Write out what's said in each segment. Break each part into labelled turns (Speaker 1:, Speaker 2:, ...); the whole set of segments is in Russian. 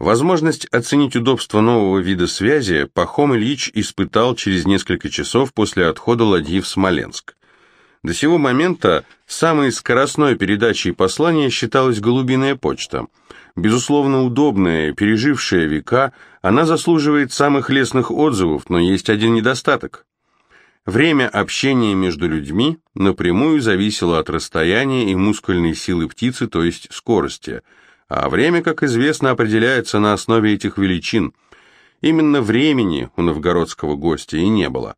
Speaker 1: Возможность оценить удобство нового вида связи Пахом Ильич испытал через несколько часов после отхода ладьи в Смоленск. До сего момента самой скоростной передачей послания считалась голубиная почта. Безусловно, удобная, пережившая века, она заслуживает самых лестных отзывов, но есть один недостаток. Время общения между людьми напрямую зависело от расстояния и мускульной силы птицы, то есть скорости – а время, как известно, определяется на основе этих величин. Именно времени у новгородского гостя и не было.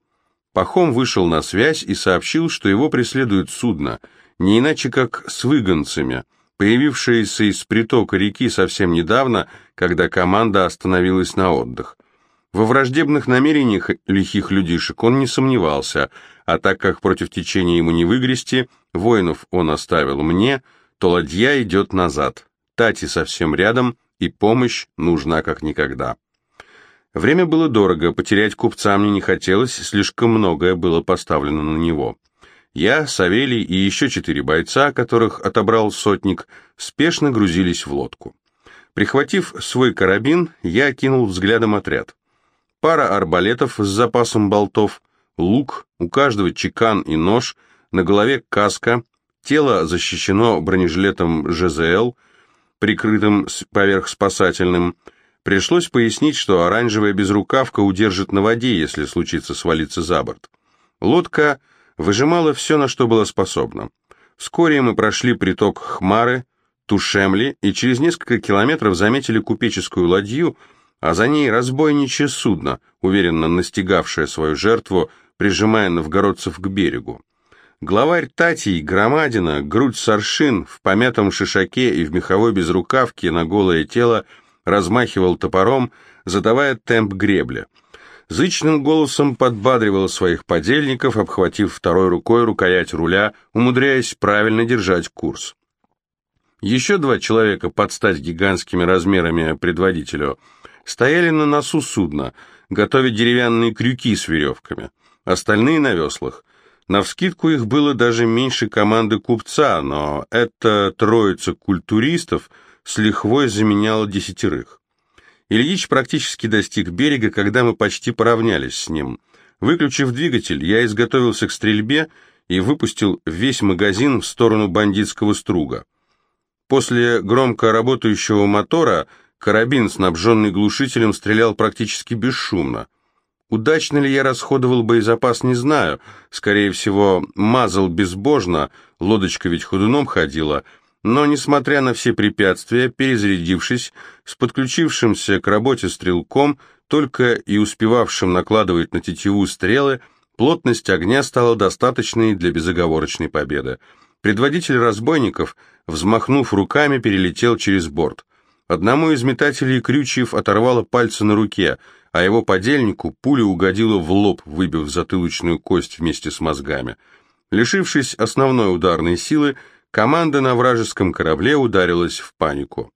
Speaker 1: Пахом вышел на связь и сообщил, что его преследует судно, не иначе как с выгонцами, появившееся из притока реки совсем недавно, когда команда остановилась на отдых. Во враждебных намерениях лихих людишек он не сомневался, а так как против течения ему не выгрести, воинов он оставил мне, то ладья идет назад. Тати совсем рядом, и помощь нужна как никогда. Время было дорого, потерять купца мне не хотелось, слишком многое было поставлено на него. Я, Савелий и еще четыре бойца, которых отобрал сотник, спешно грузились в лодку. Прихватив свой карабин, я кинул взглядом отряд. Пара арбалетов с запасом болтов, лук, у каждого чекан и нож, на голове каска, тело защищено бронежилетом ЖЗЛ — прикрытым поверх спасательным. Пришлось пояснить, что оранжевая безрукавка удержит на воде, если случится свалиться за борт. Лодка выжимала все, на что была способна. Вскоре мы прошли приток Хмары, Тушемли и через несколько километров заметили купеческую ладью, а за ней разбойничье судно, уверенно настигавшее свою жертву, прижимая новгородцев к берегу. Главарь Татий, громадина, грудь соршин, в помятом шишаке и в меховой безрукавке на голое тело размахивал топором, задавая темп гребля. Зычным голосом подбадривал своих подельников, обхватив второй рукой рукоять руля, умудряясь правильно держать курс. Еще два человека, под стать гигантскими размерами предводителю, стояли на носу судна, готовя деревянные крюки с веревками, остальные на веслах. Навскидку их было даже меньше команды купца, но эта троица культуристов с лихвой заменяла десятерых. Ильич практически достиг берега, когда мы почти поравнялись с ним. Выключив двигатель, я изготовился к стрельбе и выпустил весь магазин в сторону бандитского струга. После громко работающего мотора карабин, снабженный глушителем, стрелял практически бесшумно. Удачно ли я расходовал боезапас, не знаю. Скорее всего, мазал безбожно, лодочка ведь ходуном ходила. Но, несмотря на все препятствия, перезарядившись, с подключившимся к работе стрелком, только и успевавшим накладывать на тетиву стрелы, плотность огня стала достаточной для безоговорочной победы. Предводитель разбойников, взмахнув руками, перелетел через борт. Одному из метателей крючьев оторвало пальцы на руке – а его подельнику пуля угодила в лоб, выбив затылочную кость вместе с мозгами. Лишившись основной ударной силы, команда на вражеском корабле ударилась в панику.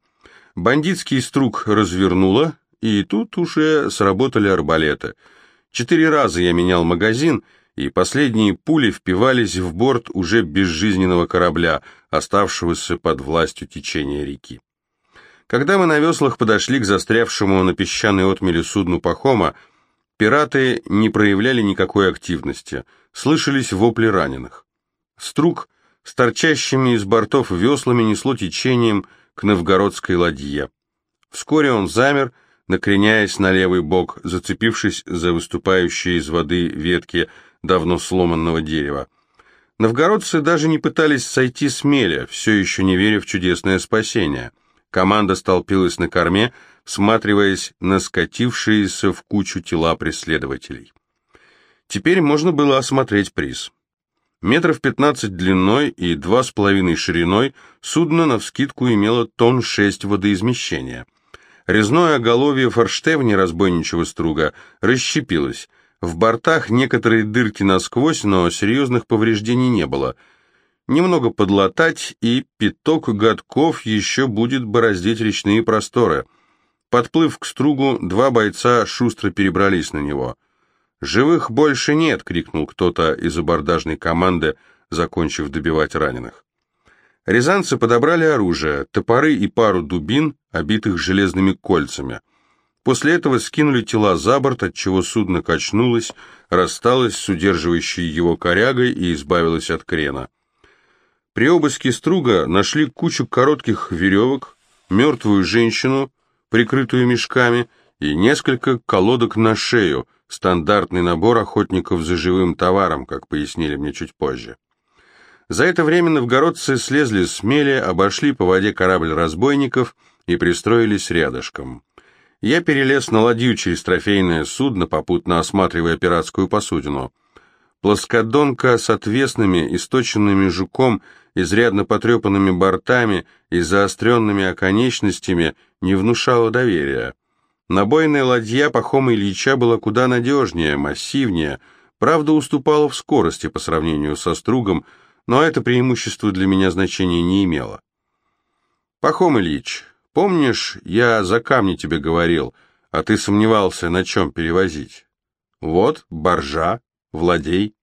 Speaker 1: Бандитский струк развернуло, и тут уже сработали арбалеты. Четыре раза я менял магазин, и последние пули впивались в борт уже безжизненного корабля, оставшегося под властью течения реки. Когда мы на веслах подошли к застрявшему на песчаной отмеле судну Пахома, пираты не проявляли никакой активности, слышались вопли раненых. Струк с торчащими из бортов веслами несло течением к новгородской ладье. Вскоре он замер, накреняясь на левый бок, зацепившись за выступающие из воды ветки давно сломанного дерева. Новгородцы даже не пытались сойти с меля, все еще не веря в чудесное спасение — Команда столпилась на корме, всматриваясь на скатившиеся в кучу тела преследователей. Теперь можно было осмотреть приз. Метров пятнадцать длиной и два с половиной шириной судно навскидку имело тонн шесть водоизмещения. Резное оголовье форштевни разбойничего струга расщепилось. В бортах некоторые дырки насквозь, но серьезных повреждений не было – Немного подлатать, и пяток годков еще будет бороздить речные просторы. Подплыв к стругу, два бойца шустро перебрались на него. «Живых больше нет!» — крикнул кто-то из абордажной команды, закончив добивать раненых. Рязанцы подобрали оружие, топоры и пару дубин, обитых железными кольцами. После этого скинули тела за борт, отчего судно качнулось, рассталось с удерживающей его корягой и избавилось от крена. При обыске струга нашли кучу коротких веревок, мертвую женщину, прикрытую мешками, и несколько колодок на шею, стандартный набор охотников за живым товаром, как пояснили мне чуть позже. За это время новгородцы слезли с мели, обошли по воде корабль разбойников и пристроились рядышком. Я перелез на ладью через трофейное судно, попутно осматривая пиратскую посудину. Плоскодонка с отвесными, источенными жуком изрядно потрепанными бортами и заостренными оконечностями не внушало доверия. Набойная ладья Пахома Ильича была куда надежнее, массивнее, правда уступала в скорости по сравнению со стругом, но это преимущество для меня значения не имело. Пахом Ильич, помнишь, я за камни тебе говорил, а ты сомневался, на чем перевозить? Вот, боржа, владей.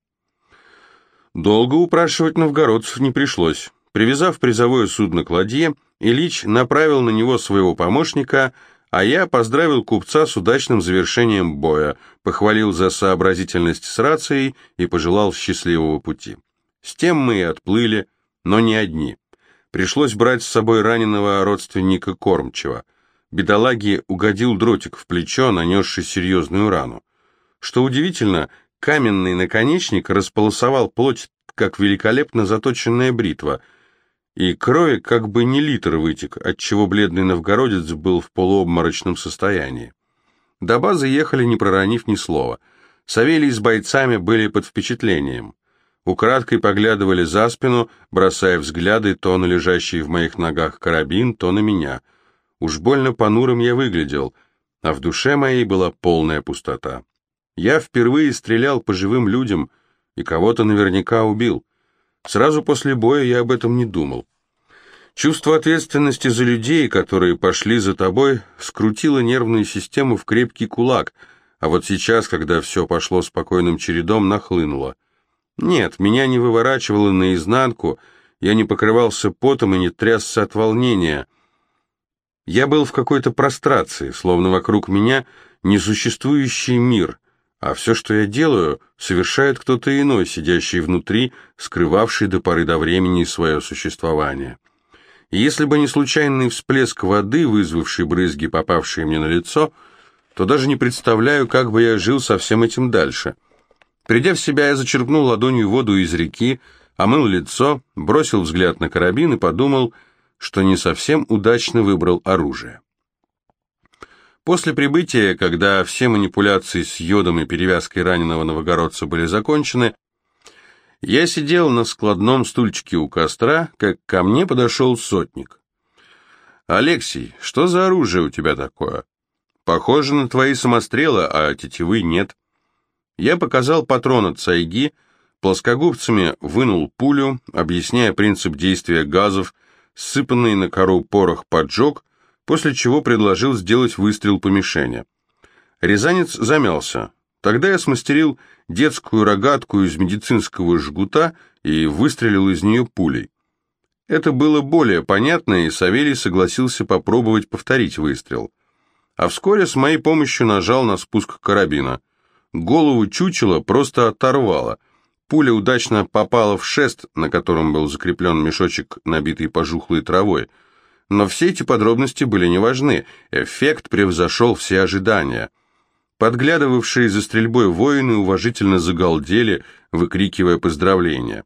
Speaker 1: Долго упрашивать новгородцев не пришлось. Привязав призовое судно к ладье, Ильич направил на него своего помощника, а я поздравил купца с удачным завершением боя, похвалил за сообразительность с рацией и пожелал счастливого пути. С тем мы и отплыли, но не одни. Пришлось брать с собой раненого родственника кормчего. Бедолаге угодил дротик в плечо, нанесший серьезную рану. Что удивительно, Каменный наконечник располосовал плоть, как великолепно заточенная бритва, и крови как бы не литр вытек, отчего бледный новгородец был в полуобморочном состоянии. До базы ехали, не проронив ни слова. Савелий с бойцами были под впечатлением. Украдкой поглядывали за спину, бросая взгляды то на лежащий в моих ногах карабин, то на меня. Уж больно понурым я выглядел, а в душе моей была полная пустота. Я впервые стрелял по живым людям и кого-то наверняка убил. Сразу после боя я об этом не думал. Чувство ответственности за людей, которые пошли за тобой, скрутило нервную систему в крепкий кулак, а вот сейчас, когда все пошло спокойным чередом, нахлынуло. Нет, меня не выворачивало наизнанку, я не покрывался потом и не трясся от волнения. Я был в какой-то прострации, словно вокруг меня несуществующий мир, а все, что я делаю, совершает кто-то иной, сидящий внутри, скрывавший до поры до времени свое существование. И если бы не случайный всплеск воды, вызвавший брызги, попавшие мне на лицо, то даже не представляю, как бы я жил со всем этим дальше. Придя в себя, я зачерпнул ладонью воду из реки, омыл лицо, бросил взгляд на карабин и подумал, что не совсем удачно выбрал оружие. После прибытия, когда все манипуляции с йодом и перевязкой раненого новогородца были закончены, я сидел на складном стульчике у костра, как ко мне подошел сотник. «Алексей, что за оружие у тебя такое? Похоже на твои самострелы, а тетивы нет». Я показал патрон от сайги, плоскогубцами вынул пулю, объясняя принцип действия газов, сыпанный на кору порох поджег, после чего предложил сделать выстрел по мишени. Рязанец замялся. Тогда я смастерил детскую рогатку из медицинского жгута и выстрелил из нее пулей. Это было более понятно, и Савелий согласился попробовать повторить выстрел. А вскоре с моей помощью нажал на спуск карабина. Голову чучела просто оторвало. Пуля удачно попала в шест, на котором был закреплен мешочек, набитый пожухлой травой – но все эти подробности были не важны, эффект превзошел все ожидания. Подглядывавшие за стрельбой воины уважительно загалдели, выкрикивая поздравления.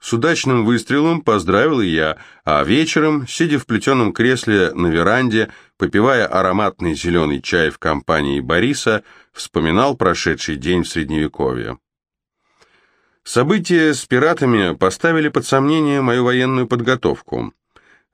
Speaker 1: С удачным выстрелом поздравил и я, а вечером, сидя в плетеном кресле на веранде, попивая ароматный зеленый чай в компании Бориса, вспоминал прошедший день в Средневековье. События с пиратами поставили под сомнение мою военную подготовку.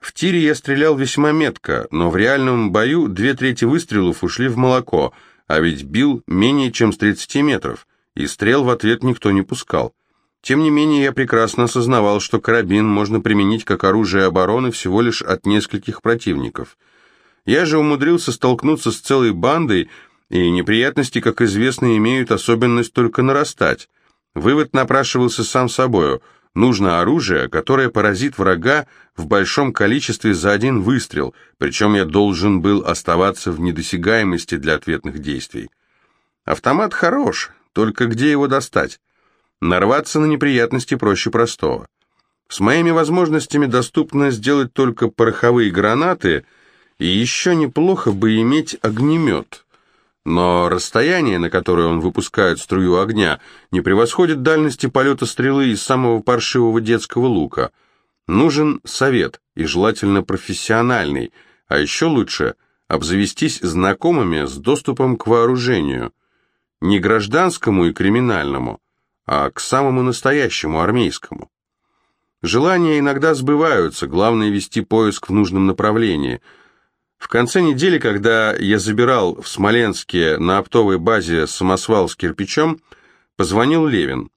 Speaker 1: В тире я стрелял весьма метко, но в реальном бою две трети выстрелов ушли в молоко, а ведь бил менее чем с 30 метров, и стрел в ответ никто не пускал. Тем не менее, я прекрасно осознавал, что карабин можно применить как оружие обороны всего лишь от нескольких противников. Я же умудрился столкнуться с целой бандой, и неприятности, как известно, имеют особенность только нарастать. Вывод напрашивался сам собою. Нужно оружие, которое поразит врага в большом количестве за один выстрел, причем я должен был оставаться в недосягаемости для ответных действий. Автомат хорош, только где его достать? Нарваться на неприятности проще простого. С моими возможностями доступно сделать только пороховые гранаты, и еще неплохо бы иметь огнемет. Но расстояние, на которое он выпускает струю огня, не превосходит дальности полета стрелы из самого паршивого детского лука. Нужен совет, и желательно профессиональный, а еще лучше обзавестись знакомыми с доступом к вооружению. Не гражданскому и криминальному, а к самому настоящему армейскому. Желания иногда сбываются, главное вести поиск в нужном направлении – в конце недели, когда я забирал в Смоленске на оптовой базе самосвал с кирпичом, позвонил Левин.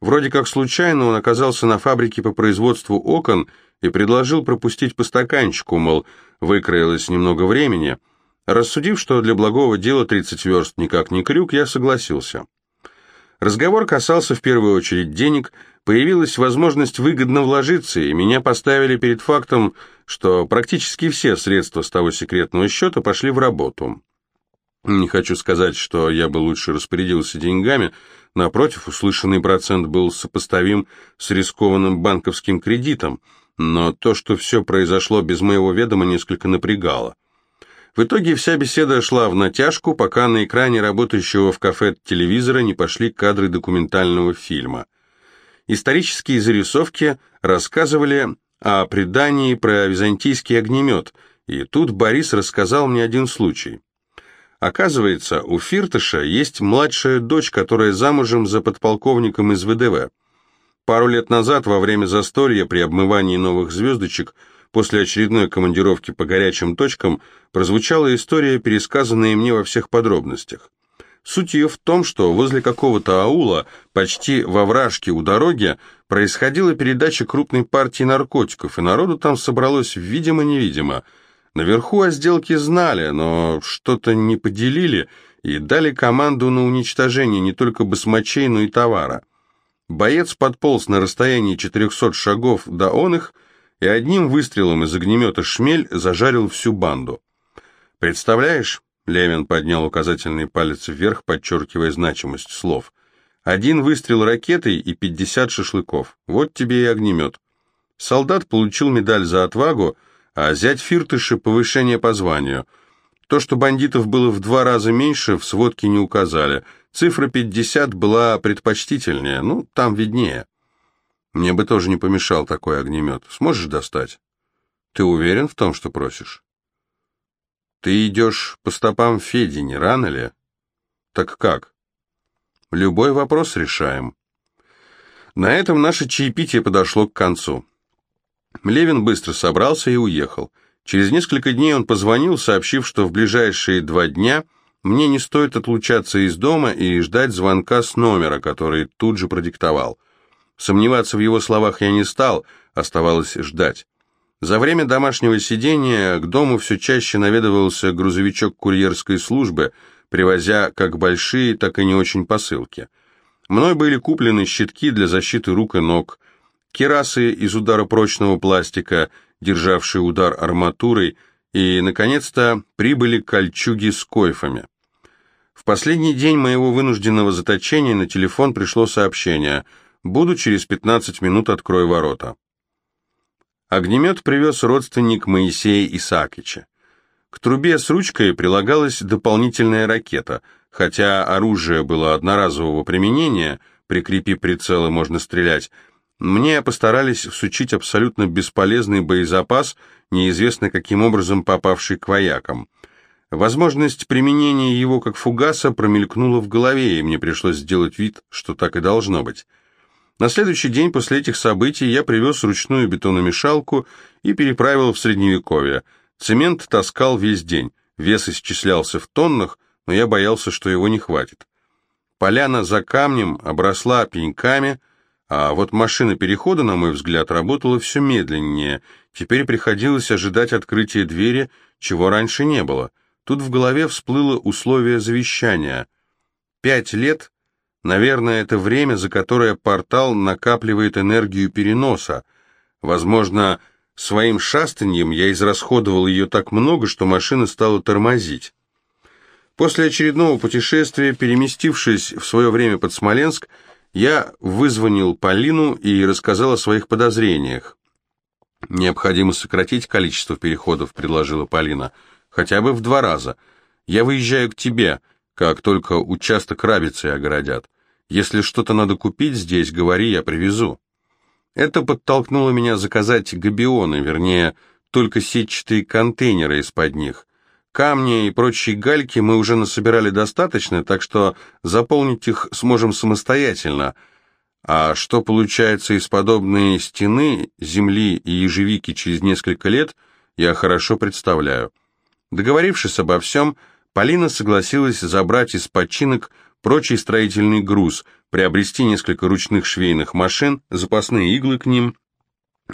Speaker 1: Вроде как случайно он оказался на фабрике по производству окон и предложил пропустить по стаканчику, мол, выкроилось немного времени. Рассудив, что для благого дела 30 верст никак не крюк, я согласился. Разговор касался в первую очередь денег, появилась возможность выгодно вложиться, и меня поставили перед фактом, что практически все средства с того секретного счета пошли в работу. Не хочу сказать, что я бы лучше распорядился деньгами, напротив, услышанный процент был сопоставим с рискованным банковским кредитом, но то, что все произошло без моего ведома, несколько напрягало. В итоге вся беседа шла в натяжку, пока на экране работающего в кафе телевизора не пошли кадры документального фильма – Исторические зарисовки рассказывали о предании про византийский огнемет, и тут Борис рассказал мне один случай. Оказывается, у Фиртыша есть младшая дочь, которая замужем за подполковником из ВДВ. Пару лет назад, во время застолья при обмывании новых звездочек, после очередной командировки по горячим точкам, прозвучала история, пересказанная мне во всех подробностях. Суть ее в том, что возле какого-то аула, почти во вражке у дороги, происходила передача крупной партии наркотиков, и народу там собралось видимо-невидимо. Наверху о сделке знали, но что-то не поделили и дали команду на уничтожение не только басмачей, но и товара. Боец подполз на расстоянии 400 шагов до он их и одним выстрелом из огнемета «Шмель» зажарил всю банду. Представляешь, Левин поднял указательный палец вверх, подчеркивая значимость слов. «Один выстрел ракетой и пятьдесят шашлыков. Вот тебе и огнемет». Солдат получил медаль за отвагу, а зять Фиртыша — повышение по званию. То, что бандитов было в два раза меньше, в сводке не указали. Цифра 50 была предпочтительнее, ну, там виднее. Мне бы тоже не помешал такой огнемет. Сможешь достать? Ты уверен в том, что просишь? Ты идешь по стопам Феди, не рано ли? Так как? Любой вопрос решаем. На этом наше чаепитие подошло к концу. Левин быстро собрался и уехал. Через несколько дней он позвонил, сообщив, что в ближайшие два дня мне не стоит отлучаться из дома и ждать звонка с номера, который тут же продиктовал. Сомневаться в его словах я не стал, оставалось ждать. За время домашнего сидения к дому все чаще наведывался грузовичок курьерской службы, привозя как большие, так и не очень посылки. Мной были куплены щитки для защиты рук и ног, керасы из ударопрочного пластика, державшие удар арматурой, и, наконец-то, прибыли кольчуги с койфами. В последний день моего вынужденного заточения на телефон пришло сообщение «Буду через 15 минут, открой ворота». Огнемет привез родственник Моисея Исаакича. К трубе с ручкой прилагалась дополнительная ракета, хотя оружие было одноразового применения, прикрепи прицелы можно стрелять, мне постарались всучить абсолютно бесполезный боезапас, неизвестно каким образом попавший к воякам. Возможность применения его как фугаса промелькнула в голове, и мне пришлось сделать вид, что так и должно быть. На следующий день после этих событий я привез ручную бетономешалку и переправил в Средневековье. Цемент таскал весь день, вес исчислялся в тоннах, но я боялся, что его не хватит. Поляна за камнем обросла пеньками, а вот машина перехода, на мой взгляд, работала все медленнее. Теперь приходилось ожидать открытия двери, чего раньше не было. Тут в голове всплыло условие завещания. Пять лет Наверное, это время, за которое портал накапливает энергию переноса. Возможно, своим шастаньем я израсходовал ее так много, что машина стала тормозить. После очередного путешествия, переместившись в свое время под Смоленск, я вызвонил Полину и рассказал о своих подозрениях. «Необходимо сократить количество переходов», — предложила Полина, — «хотя бы в два раза. Я выезжаю к тебе, как только участок рабицы огородят. Если что-то надо купить здесь, говори, я привезу». Это подтолкнуло меня заказать габионы, вернее, только сетчатые контейнеры из-под них. Камни и прочие гальки мы уже насобирали достаточно, так что заполнить их сможем самостоятельно. А что получается из подобной стены, земли и ежевики через несколько лет, я хорошо представляю. Договорившись обо всем, Полина согласилась забрать из починок прочий строительный груз, приобрести несколько ручных швейных машин, запасные иглы к ним,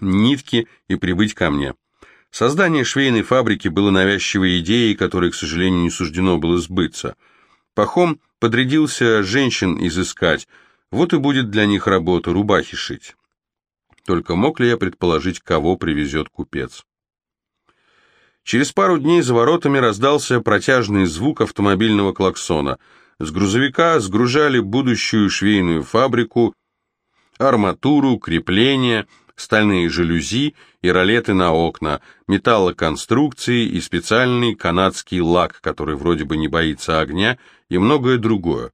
Speaker 1: нитки и прибыть ко мне. Создание швейной фабрики было навязчивой идеей, которой, к сожалению, не суждено было сбыться. Пахом подрядился женщин изыскать, вот и будет для них работа рубахи шить. Только мог ли я предположить, кого привезет купец? Через пару дней за воротами раздался протяжный звук автомобильного клаксона. С грузовика сгружали будущую швейную фабрику, арматуру, крепления — стальные жалюзи и ролеты на окна, металлоконструкции и специальный канадский лак, который вроде бы не боится огня, и многое другое.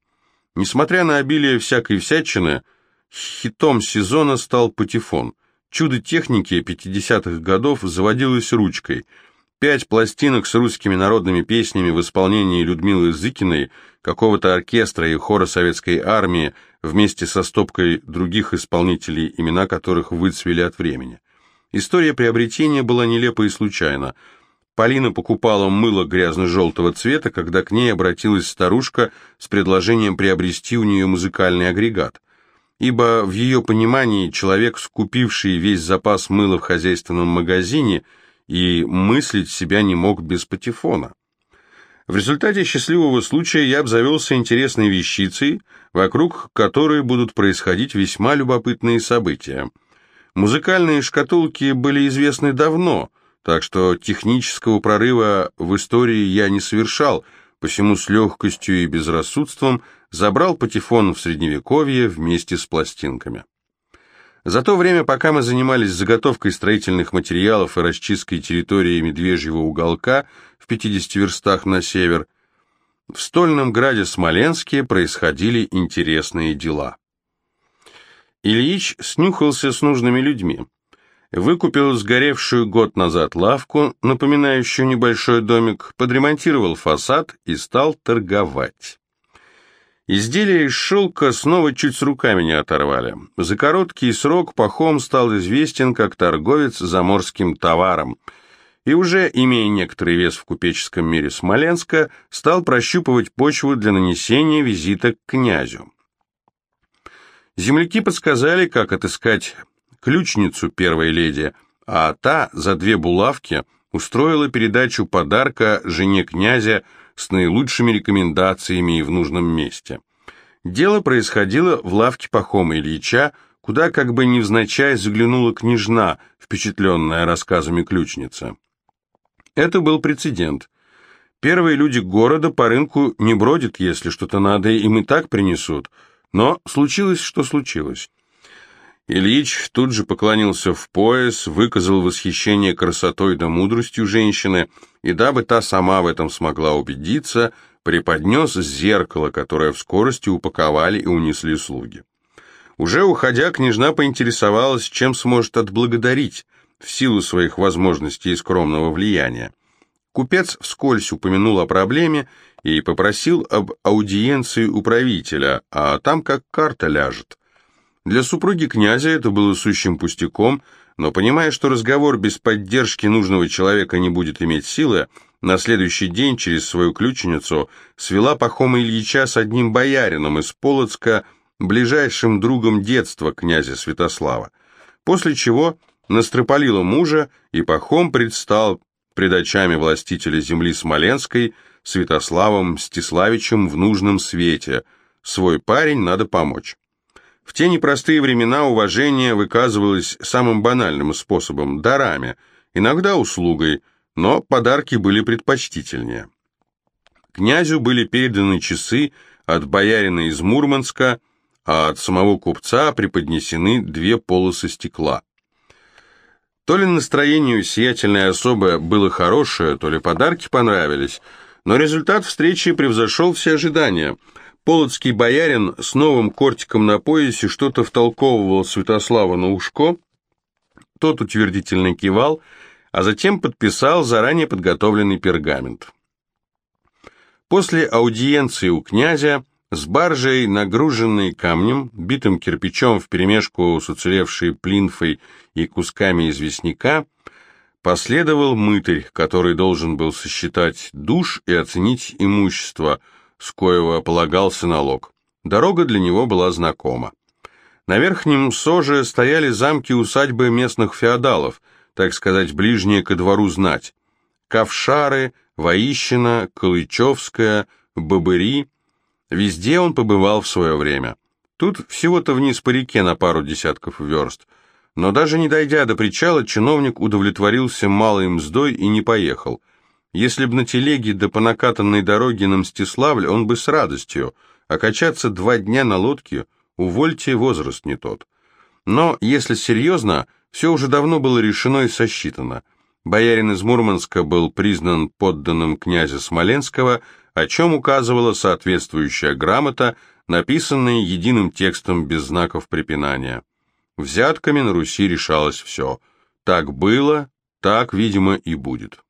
Speaker 1: Несмотря на обилие всякой всячины, хитом сезона стал патефон. Чудо техники 50-х годов заводилось ручкой – Пять пластинок с русскими народными песнями в исполнении Людмилы Зыкиной, какого-то оркестра и хора советской армии, вместе со стопкой других исполнителей, имена которых выцвели от времени. История приобретения была нелепа и случайна. Полина покупала мыло грязно-желтого цвета, когда к ней обратилась старушка с предложением приобрести у нее музыкальный агрегат. Ибо в ее понимании человек, скупивший весь запас мыла в хозяйственном магазине – и мыслить себя не мог без патефона. В результате счастливого случая я обзавелся интересной вещицей, вокруг которой будут происходить весьма любопытные события. Музыкальные шкатулки были известны давно, так что технического прорыва в истории я не совершал, посему с легкостью и безрассудством забрал патефон в Средневековье вместе с пластинками. За то время, пока мы занимались заготовкой строительных материалов и расчисткой территории Медвежьего уголка в 50 верстах на север, в стольном граде Смоленске происходили интересные дела. Ильич снюхался с нужными людьми. Выкупил сгоревшую год назад лавку, напоминающую небольшой домик, подремонтировал фасад и стал торговать. Изделия из шелка снова чуть с руками не оторвали. За короткий срок Пахом стал известен как торговец заморским товаром, и уже, имея некоторый вес в купеческом мире Смоленска, стал прощупывать почву для нанесения визита к князю. Земляки подсказали, как отыскать ключницу первой леди, а та за две булавки устроила передачу подарка жене князя с наилучшими рекомендациями и в нужном месте. Дело происходило в лавке Пахома Ильича, куда как бы невзначай заглянула княжна, впечатленная рассказами ключницы. Это был прецедент. Первые люди города по рынку не бродят, если что-то надо, им и так принесут. Но случилось, что случилось. Ильич тут же поклонился в пояс, выказал восхищение красотой да мудростью женщины, и дабы та сама в этом смогла убедиться, преподнес зеркало, которое в скорости упаковали и унесли слуги. Уже уходя, княжна поинтересовалась, чем сможет отблагодарить в силу своих возможностей и скромного влияния. Купец вскользь упомянул о проблеме и попросил об аудиенции у правителя, а там как карта ляжет. Для супруги князя это было сущим пустяком, но понимая, что разговор без поддержки нужного человека не будет иметь силы, на следующий день через свою ключницу свела Пахома Ильича с одним боярином из Полоцка, ближайшим другом детства князя Святослава, после чего настропалила мужа, и Пахом предстал пред очами властителя земли Смоленской Святославом Мстиславичем в нужном свете – свой парень, надо помочь. В те непростые времена уважение выказывалось самым банальным способом – дарами, иногда услугой, но подарки были предпочтительнее. Князю были переданы часы от боярина из Мурманска, а от самого купца преподнесены две полосы стекла. То ли настроение у сиятельной было хорошее, то ли подарки понравились, но результат встречи превзошел все ожидания – Полоцкий боярин с новым кортиком на поясе что-то втолковывал Святославу на ушко, тот утвердительно кивал, а затем подписал заранее подготовленный пергамент. После аудиенции у князя с баржей, нагруженной камнем, битым кирпичом вперемешку с уцелевшей плинфой и кусками известняка, последовал мытарь, который должен был сосчитать душ и оценить имущество – с коего полагался налог. Дорога для него была знакома. На Верхнем Соже стояли замки-усадьбы местных феодалов, так сказать, ближние ко двору знать. Ковшары, Воищина, Калычевская, Бобыри. Везде он побывал в свое время. Тут всего-то вниз по реке на пару десятков верст. Но даже не дойдя до причала, чиновник удовлетворился малой мздой и не поехал. Если б на телеге да по накатанной дороге на Мстиславль, он бы с радостью, а качаться два дня на лодке, увольте, возраст не тот. Но, если серьезно, все уже давно было решено и сосчитано. Боярин из Мурманска был признан подданным князя Смоленского, о чем указывала соответствующая грамота, написанная единым текстом без знаков препинания. Взятками на Руси решалось все. Так было, так, видимо, и будет.